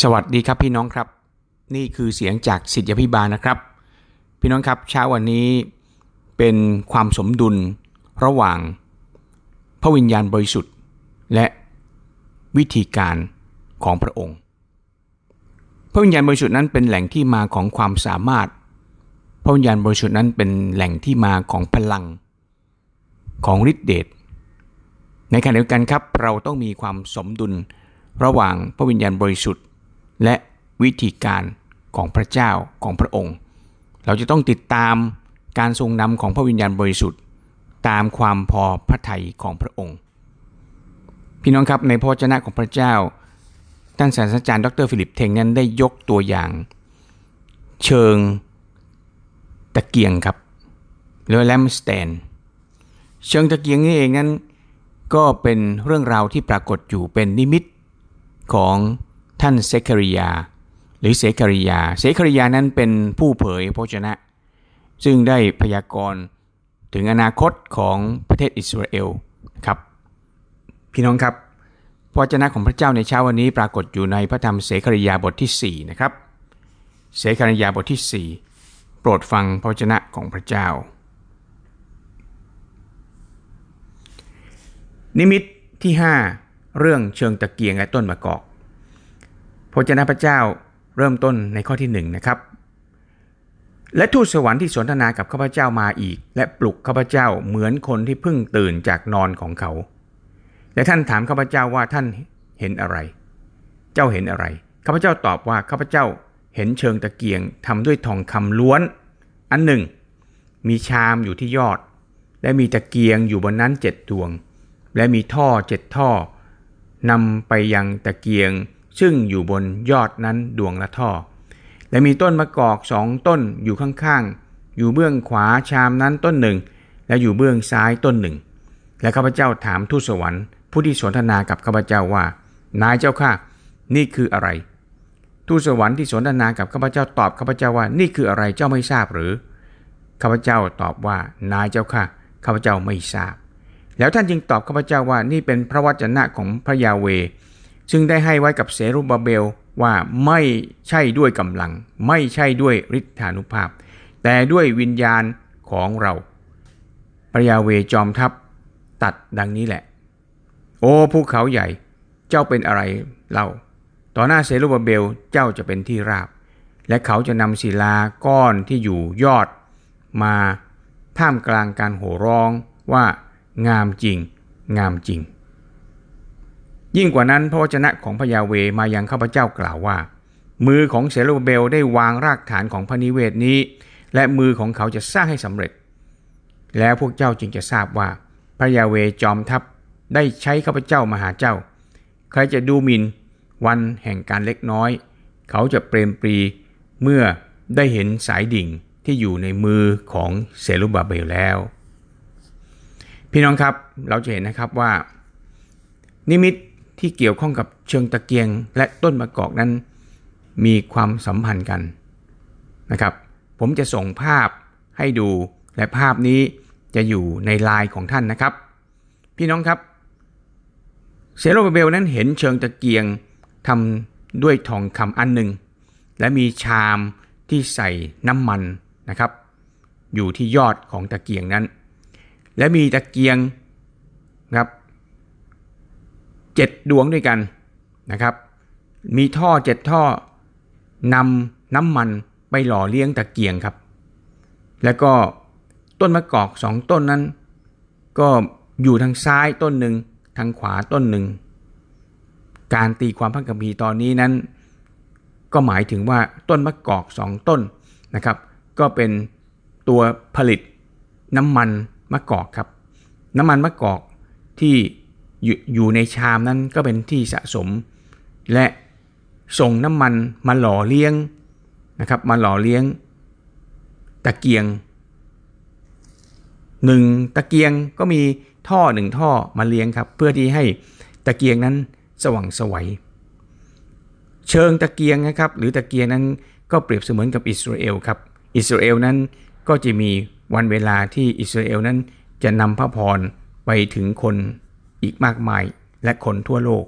สวัสดีครับพี่น้องครับ นี่คือเสียงจากสิทธิพิบาลนะครับ พี่น้องครับเช้าวันนี้เป็นความสมดุลระหว่าง พระวิญญาณบริสุทธิ์ และวิธีการของพระองค์ พระวิญญาณบริสุทธิ์นั้นเป็นแหล่งที่มาของความสามารถ พระวิญญาณบริสุทธิ์นั้นเป็นแหล่งที่มาของพลังของฤทธิเดชในขณะเดียวกันครับ เราต้องมีความสมดุลระหว่างพระวิญญาณบริสุทธิ์ และวิธีการของพระเจ้าของพระองค์ เราจะต้องติดตามการทรงนำของพระวิญญาณบริสุทธิ์ ตามความพอพระทัยของพระองค์ พี่น้องครับในพระวจนะของพระเจ้าท่านศาสตราจารย์ดรฟิลิปเทงนั้นได้ยกตัวอย่าง เชิงตะเกียงครับหรือแลมสแตนเชิงตะเกียงนี่เองนั้น ก็เป็นเรื่องราวที่ปรากฏอยู่เป็นนิมิตของ ท่านเซคาริยา หรือเซคาริยา เซคาริยานั้นเป็นผู้เผยพระชนะ ซึ่งได้พยากรณ์ถึงอนาคตของประเทศอิสราเอลครับ พี่น้องครับพระชนะของพระเจ้าในเช้าวันนี้ปรากฏอยู่ในพระธรรมเสคาริยาบทที่ 4 นะครับ เสคาริยาบทที่ 4 โปรดฟังพระชนะของพระเจ้า นิมิตที่ 5 เรื่องเชิงตะเกียงและต้นมะกอก พระเจ้าพระเจ้าเริ่มต้นในข้อที่1นะครับ และทูตสวรรค์ที่สนทนากับข้าพเจ้ามาอีก และปลุกข้าพเจ้าเหมือนคนที่เพิ่งตื่นจากนอนของเขา และท่านถามข้าพเจ้าว่าท่านเห็นอะไร เจ้าเห็นอะไรข้าพเจ้าตอบว่าข้าพเจ้าเห็นเชิงตะเกียงทำด้วยทองคำล้วน อันหนึ่ง มีชามอยู่ที่ยอด และมีตะเกียงอยู่บนนั้นเจ็ดดวง และมีท่อเจ็ดท่อนำไปยังตะเกียง ซึ่งอยู่บนยอดนั้นดวงละท่อ และมีต้นมะกอกสองต้นอยู่ข้างๆ อยู่เบื้องขวาชามนั้นต้นหนึ่ง และอยู่เบื้องซ้ายต้นหนึ่ง และข้าพเจ้าถามทูตสวรรค์ผู้ที่สนทนากับข้าพเจ้าว่า นายเจ้าข้านี่คืออะไร ทูตสวรรค์ที่สนทนากับข้าพเจ้าตอบข้าพเจ้าว่านี่คืออะไรเจ้าไม่ทราบหรือข้าพเจ้าตอบว่านายเจ้าข้าข้าพเจ้าไม่ทราบ แล้วท่านจึงตอบข้าพเจ้าว่านี่เป็นพระวจนะของพระยาเว ซึ่งได้ให้ไว้กับเซรุบาเบลว่าไม่ใช่ด้วยกำลัง ไม่ใช่ด้วยฤทธานุภาพ แต่ด้วยวิญญาณของเราพระยาเวจอมทัพตัดดังนี้แหละ โอ้ภูเขาใหญ่เจ้าเป็นอะไรเล่า ต่อหน้าเซรุบาเบลเจ้าจะเป็นที่ราบ และเขาจะนำศิลาก้อนที่อยู่ยอด มาท่ามกลางการโห่ร้องว่างามจริง งามจริง ยิ่งกว่านั้นพระวจนะของพยาเวมายังข้าพเจ้ากล่าวว่า มือของเซโรเบลได้วางรากฐานของพระนิเวศนี้ และมือของเขาจะสร้างให้สำเร็จ แล้วพวกเจ้าจึงจะทราบว่า พระยาเวจอมทัพได้ใช้ข้าพเจ้ามาหาเจ้า ใครจะดูมินวันแห่งการเล็กน้อย เขาจะเปรมปรีเมื่อได้เห็นสายดิ่งที่อยู่ในมือของเซรุบาเบลแล้ว พี่น้องครับเราจะเห็นนะครับว่า นิมิต ที่เกี่ยวข้องกับเชิงตะเกียงและต้นมะกอกนั้น มีความสัมพันธ์กันนะครับ ผมจะส่งภาพให้ดูและภาพนี้จะอยู่ในไลน์ของท่านนะครับ พี่น้องครับ เซโรเบลนั้นเห็นเชิงตะเกียงทำด้วยทองคำอันหนึ่ง และมีชามที่ใส่น้ำมันนะครับ อยู่ที่ยอดของตะเกียงนั้น และมีตะเกียงครับ 7 ดวงด้วยกันนะครับ มีท่อ 7 ท่อนำน้ำมันไปหล่อเลี้ยงตะเกียงครับ แล้วก็ต้นมะกอกสองต้นนั้น ก็อยู่ทางซ้ายต้นหนึ่งทางขวาต้นหนึ่ง การตีความพระคัมภีร์ตอนนี้นั้น ก็หมายถึงว่าต้นมะกอกสองต้นนะครับ ก็เป็นตัวผลิตน้ำมันมะกอกครับ น้ำมันมะกอกที่ อยู่ในชามนั้นก็เป็นที่สะสม และส่งน้ำมันมาหล่อเลี้ยงนะครับมาหล่อเลี้ยง ตะเกียงหนึ่งตะเกียงก็มีท่อหนึ่งท่อมาเลี้ยงครับ เพื่อที่ให้ตะเกียงนั้นสว่างสวัยเชิงตะเกียงนะครับ หรือตะเกียงนั้นก็เปรียบเสมือนกับอิสราเอลครับ อิสราเอลนั้นก็จะมีวันเวลาที่อิสราเอลนั้นจะนำพระพรไปถึงคน อีกมากมายและคนทั่วโลก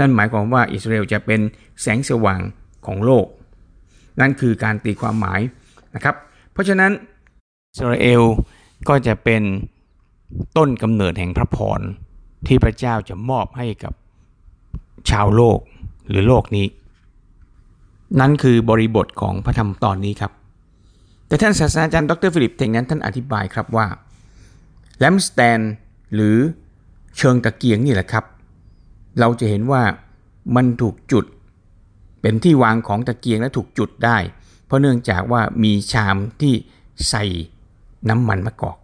นั่นหมายความว่าอิสราเอลจะเป็นแสงสว่างของโลก นั่นคือการตีความหมายนะครับ เพราะฉะนั้นอิสราเอลก็จะเป็นต้นกำเนิดแห่งพระพรที่พระเจ้าจะมอบให้กับชาวโลกหรือโลกนี้ นั่นคือบริบทของพระธรรมตอนนี้ครับ แต่ท่านศาสตราจารย์ดรฟิลิปเทงนั้นท่านอธิบายครับว่าแลมสแตนหรือ เชิงตะเกียงนี่แหละครับ เราจะเห็นว่ามันถูกจุด เป็นที่วางของตะเกียงและถูกจุดได้ เพราะเนื่องจากว่ามีชามที่ใส่น้ำมันมะกอก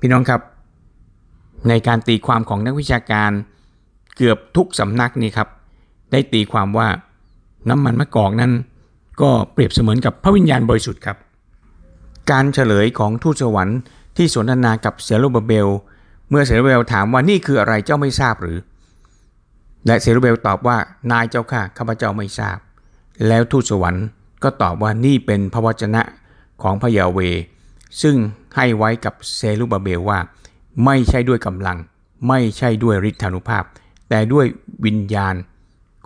พี่น้องครับ ในการตีความของนักวิชาการเกือบทุกสำนักนี่ครับ ได้ตีความว่าน้ำมันมะกอกนั้น ก็เปรียบเสมือนกับพระวิญญาณบริสุทธิ์ครับ การเฉลยของทูตสวรรค์ที่สนทนากับเซรูบเบล เมื่อเซรูเบลถามว่านี่คืออะไรเจ้าไม่ทราบหรือ และเซรูเบลตอบว่านายเจ้าข้าข้าพเจ้าไม่ทราบ แล้วทูตสวรรค์ก็ตอบว่านี่เป็นพระวจนะของพระยาเว ซึ่งให้ไว้กับเซรูบาเบลว่า ไม่ใช่ด้วยกำลัง ไม่ใช่ด้วยฤทธานุภาพ แต่ด้วยวิญญาณ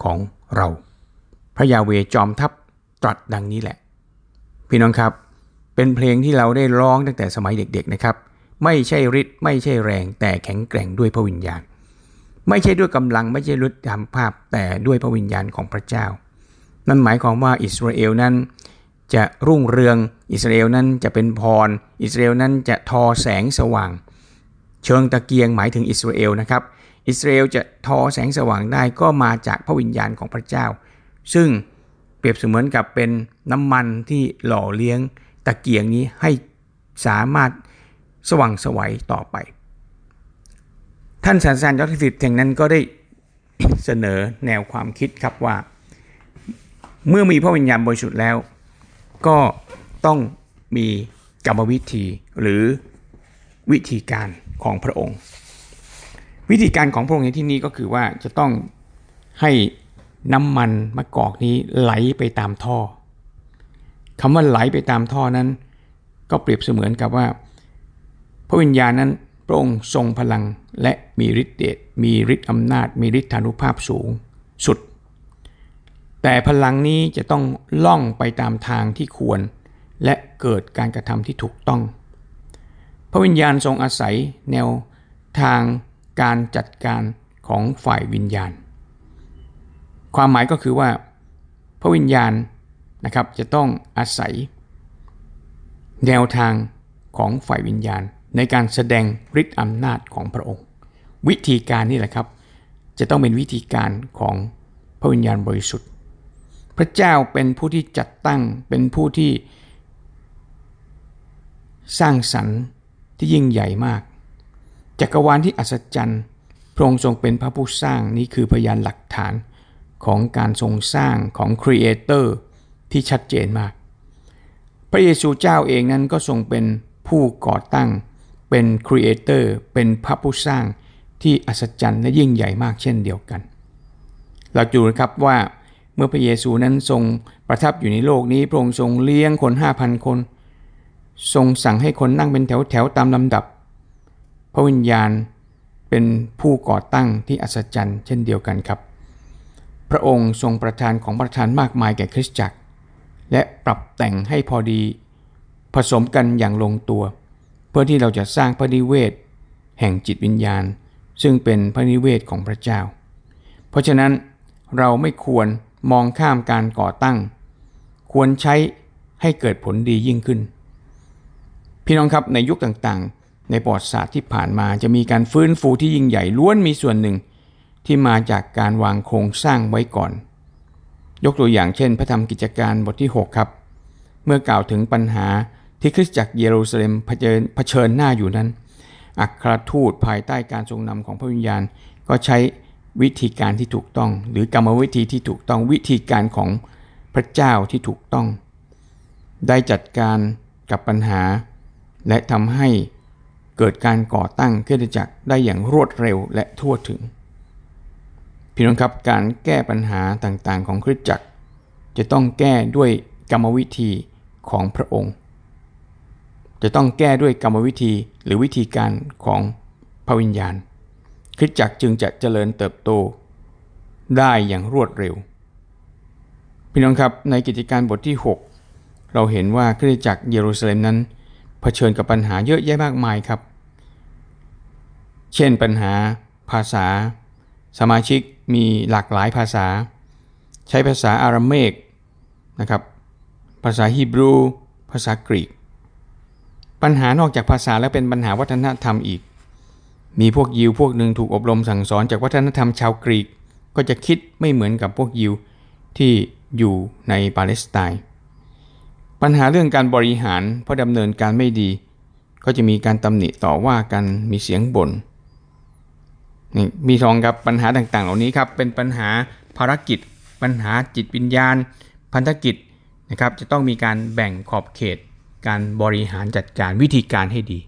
ของเรา พระยาเวจอมทัพตรัสดังนี้แหละ พี่น้องครับ เป็นเพลงที่เราได้ร้องตั้งแต่สมัยเด็กๆนะครับ ไม่ใช่ฤทธิ์ไม่ใช่แรงแต่แข็งแกร่งด้วยพระวิญญาณ ไม่ใช่ด้วยกำลังไม่ใช่ฤทธิ์ทำภาพแต่ด้วยพระวิญญาณของพระเจ้า นั่นหมายความว่าอิสราเอลนั้น จะรุ่งเรืองอิสราเอลนั้นจะเป็นพร อิสราเอลนั้นจะทอแสงสว่าง เชิงตะเกียงหมายถึงอิสราเอลนะครับอิสราเอลจะทอแสงสว่างได้ก็มาจากพระวิญญาณของพระเจ้า ซึ่งเปรียบเสมือนกับเป็นน้ำมันที่หล่อเลี้ยงตะเกียงนี้ให้สามารถ สว่างสวัยต่อไป ท่านสารสารยอดสิทธิ์แห่งนั้นก็ได้เสนอแนวความคิดครับว่า เมื่อมีพระวิญญาณบริสุทธิ์แล้ว ก็ต้องมีกรรมวิธีหรือวิธีการของพระองค์ วิธีการของพระองค์ในที่นี้ก็คือว่าจะต้องให้น้ำมันมะกอกนี้ไหลไปตามท่อคำว่าไหลไปตามท่อนั้น ก็เปรียบเสมือนกับว่า ระวิญญาณนั้นพระองค์ทรงพลังและมีฤทธิ์เดชมีฤทธิ์อำนาจ มีฤทธานุภาพสูงสุด แต่พลังนี้จะต้องล่องไปตามทางที่ควร และเกิดการกระทำที่ถูกต้อง พระวิญญาณทรงอาศัยแนวทางการจัดการของฝ่ายวิญญาณ ความหมายก็คือว่า พระวิญญาณนะครับจะต้องอาศัย แนวทางของฝ่ายวิญญาณ ในการแสดงฤทธิ์อำนาจของพระองค์ วิธีการนี่แหละครับ จะต้องเป็นวิธีการของพระวิญญาณบริสุทธิ์ พระเจ้าเป็นผู้ที่จัดตั้งเป็นผู้ที่ สร้างสรรค์ที่ยิ่งใหญ่มาก จักรวาลที่อัศจรรย์พระองค์ทรงเป็นพระผู้สร้างนี่คือพยานหลักฐานของการทรงสร้างของครีเอเตอร์ที่ชัดเจนมาก พระเยซูเจ้าเองนั้นก็ทรงเป็นผู้ก่อตั้ง เป็นครีเอเตอร์เป็นพระผู้สร้างที่อัศจรรย์และยิ่งใหญ่มากเช่นเดียวกัน เราจูนะครับว่าเมื่อพระเยซูนั้นทรงประทับอยู่ในโลกนี้พระองค์ทรงเลี้ยงคน 5,000 คน ทรงสั่งให้คนนั่งเป็นแถวแถวตามลำดับ พระวิญญาณเป็นผู้ก่อตั้งที่อัศจรรย์เช่นเดียวกันครับ พระองค์ทรงประทานของประทานมากมายแก่คริสตจักร และปรับแต่งให้พอดี ผสมกันอย่างลงตัว เพื่อที่เราจะสร้างพระนิเวศ แห่งจิตวิญญาณ ซึ่งเป็นพระนิเวศของพระเจ้า เพราะฉะนั้นเราไม่ควรมองข้ามการก่อตั้ง ควรใช้ให้เกิดผลดียิ่งขึ้น พี่น้องครับในยุคต่างๆ ในประวัติศาสตร์ที่ผ่านมาจะมีการฟื้นฟูที่ยิ่งใหญ่ล้วนมีส่วนหนึ่ง ที่มาจากการวางโครงสร้างไว้ก่อน ยกตัวอย่างเช่น พระธรรมกิจการบทที่ 6 ครับ เมื่อกล่าวถึงปัญหา ที่คริสตจักรเยรูซาเล็มเผชิญหน้าอยู่นั้น อัครทูตภายใต้การทรงนำของพระวิญญาณ ก็ใช้วิธีการที่ถูกต้อง หรือกรรมวิธีที่ถูกต้องวิธีการของพระเจ้าที่ถูกต้อง ได้จัดการกับปัญหา และทำให้เกิดการก่อตั้งคริสตจักรได้อย่างรวดเร็วและทั่วถึงพี่น้องครับการแก้ปัญหาต่างๆ ของคริสตจักร จะต้องแก้ด้วยกรรมวิธีของพระองค์ จะต้องแก้ด้วยกรรมวิธีหรือวิธีการของพระวิญญาณคริสตจักรจึงจะเจริญเติบโตได้อย่างรวดเร็ว พี่น้องครับในกิจการบทที่ 6 เราเห็นว่าคริสตจักรเยรูซาเล็มนั้น เผชิญกับปัญหาเยอะแยะมากมายครับ เช่นปัญหาภาษา สมาชิกมีหลากหลายภาษา ใช้ภาษาอาราเมกนะครับภาษาฮีบรู ภาษากรีก ปัญหานอกจากภาษาแล้วเป็นปัญหาวัฒนธรรมอีก มีพวกยิวพวกหนึ่งถูกอบรมสั่งสอนจากวัฒนธรรมชาวกรีก ก็จะคิดไม่เหมือนกับพวกยิวที่อยู่ในปาเลสไตน์ ปัญหาเรื่องการบริหารเพราะดำเนินการไม่ดี ก็จะมีการตำหนิต่อว่ากันมีเสียงบน่นนี่มีทองครับปัญหาต่างๆ เหล่านี้ครับเป็นปัญหาภารกิจ ปัญหาจิตวิญญาณ พันธกิจนะครับจะต้องมีการแบ่งขอบเขต การบริหารจัดการวิธีการให้ดี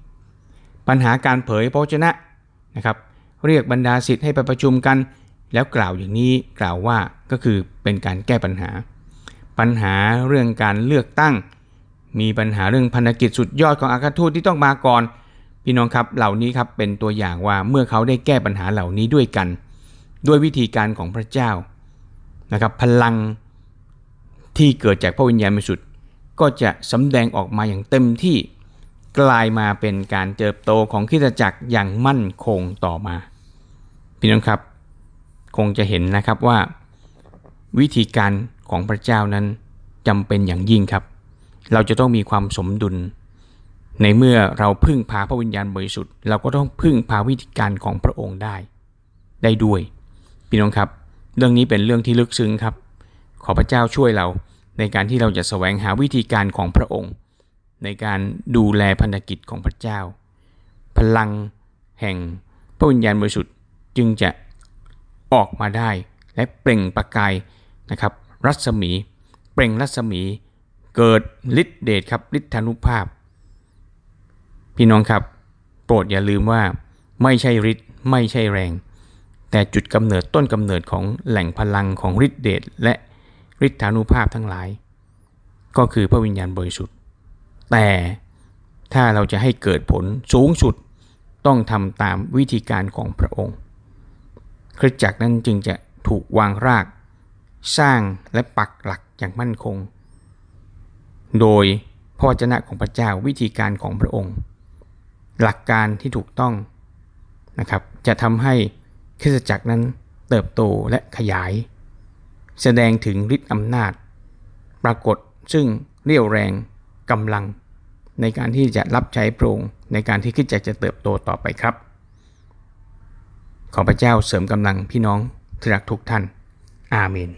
ปัญหาการเผยพระชนะนะครับ เรียกบรรดาสิทธิ์ให้ไปประชุมกัน แล้วกล่าวอย่างนี้กล่าวว่าก็คือเป็นการแก้ปัญหา ปัญหาเรื่องการเลือกตั้ง มีปัญหาเรื่องพันธกิจสุดยอดของอาคาทูตที่ต้องมาก่อนพี่น้องครับเหล่านี้ครับเป็นตัวอย่างว่าเมื่อเขาได้แก้ปัญหาเหล่านี้ด้วยกัน ด้วยวิธีการของพระเจ้านะครับพลังที่เกิดจากพระวิญญาณบริสุทธิ์ ก็จะสำแดงออกมาอย่างเต็มที่กลายมาเป็นการเติบโตของคิตจักรอย่างมั่นคงต่อมา พี่น้องครับ คงจะเห็นนะครับว่า วิธีการของพระเจ้านั้นจำเป็นอย่างยิ่งครับ เราจะต้องมีความสมดุล ในเมื่อเราพึ่งพาพระวิญญาณบริสุทธิ์เราก็ต้องพึ่งพาวิธีการของพระองค์ได้ ได้ด้วย พี่น้องครับ เรื่องนี้เป็นเรื่องที่ลึกซึ้งครับ ขอพระเจ้าช่วยเรา ในการที่เราจะแสวงหาวิธีการของพระองค์ ในการดูแลพันธกิจของพระเจ้า พลังแห่งพระวิญญาณบริสุทธิ์จึงจะออกมาได้และเปล่งประกายนะครับ รัศมี เปล่งรัศมี เกิดฤทธิเดชครับฤทธานุภาพ พี่น้องครับ โปรดอย่าลืมว่าไม่ใช่ฤทธิ์ไม่ใช่แรง แต่จุดกำเนิดต้นกำเนิดของแหล่งพลังของฤทธิเดชและ ฤทธานุภาพทั้งหลาย ก็คือพระวิญญาณบริสุทธิ์ แต่ถ้าเราจะให้เกิดผลสูงสุดต้องทำตามวิธีการของพระองค์ คริสตจักรนั้นจึงจะถูกวางราก สร้างและปักหลักอย่างมั่นคง โดยพระวจนะของพระเจ้าวิธีการของพระองค์ หลักการที่ถูกต้องนะครับ จะทำให้คริสตจักรนั้นเติบโตและขยาย แสดงถึงฤทธิ์อำนาจ ปรากฏซึ่งเรี่ยวแรงกำลัง ในการที่จะรับใช้พระองค์ในการที่คิดจักจะเติบโตต่อไปครับ ขอพระเจ้าเสริมกำลังพี่น้องที่รักทุกท่าน อาเมน